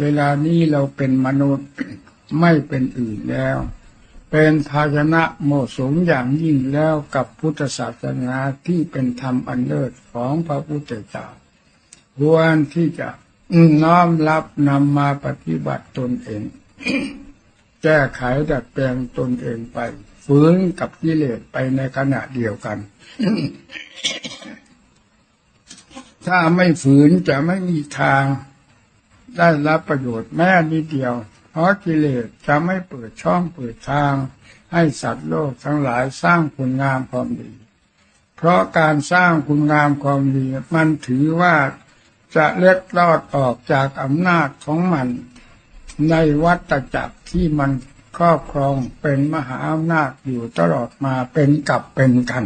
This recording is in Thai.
เวลานี้เราเป็นมนุษย์ไม่เป็นอื่นแล้ว เป็นภาชนะเหมาะสมอย่างยิ่งแล้วกับพุทธศาสนาที่เป็นธรรมอันเลิศของพระพุทธเจ้าควรที่จะน้อมรับนำมาปฏิบัติตนเอง แก้ไขดัดแปลงตนเองไปฝืนกับกิเลสไปในขณะเดียวกัน ถ้าไม่ฝืนจะไม่มีทาง ได้รับประโยชน์แม้นิดเดียว เพราะกิเลสจะไม่เปิดช่องเปิดทาง ให้สัตว์โลกทั้งหลายสร้างคุณงามความดี เพราะการสร้างคุณงามความดี มันถือว่าจะเล็ดลอดออกจากอำนาจของมัน ในวัฏจักรที่มันครอบครองเป็นมหาอำนาจอยู่ตลอดมาเป็นกับเป็นกัน